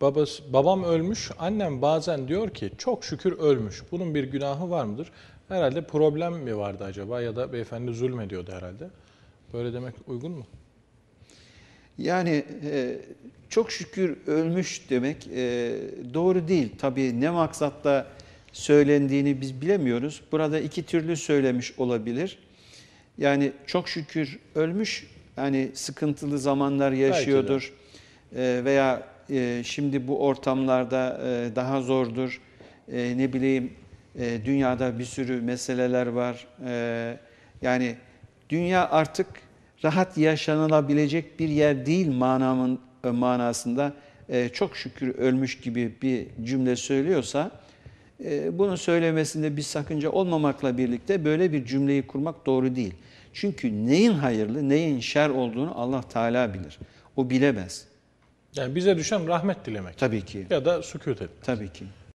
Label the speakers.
Speaker 1: Babası, babam ölmüş, annem bazen diyor ki çok şükür ölmüş. Bunun bir günahı var mıdır? Herhalde problem mi vardı acaba ya da beyefendi zulmediyordu herhalde. Böyle demek uygun mu?
Speaker 2: Yani e, çok şükür ölmüş demek e, doğru değil. Tabii ne maksatla söylendiğini biz bilemiyoruz. Burada iki türlü söylemiş olabilir. Yani çok şükür ölmüş, yani sıkıntılı zamanlar yaşıyordur E, veya e, şimdi bu ortamlarda e, daha zordur. E, ne bileyim e, dünyada bir sürü meseleler var. E, yani dünya artık rahat yaşanılabilecek bir yer değil manamın e, manasında e, çok şükür ölmüş gibi bir cümle söylüyorsa e, bunu söylemesinde bir sakınca olmamakla birlikte böyle bir cümleyi kurmak doğru değil. Çünkü neyin hayırlı, neyin şer olduğunu Allah Teala bilir. O bilemez.
Speaker 1: Yani bize düşen rahmet dilemek
Speaker 2: Tabii ki.
Speaker 1: ya da sükut etmek.
Speaker 2: Tabii ki.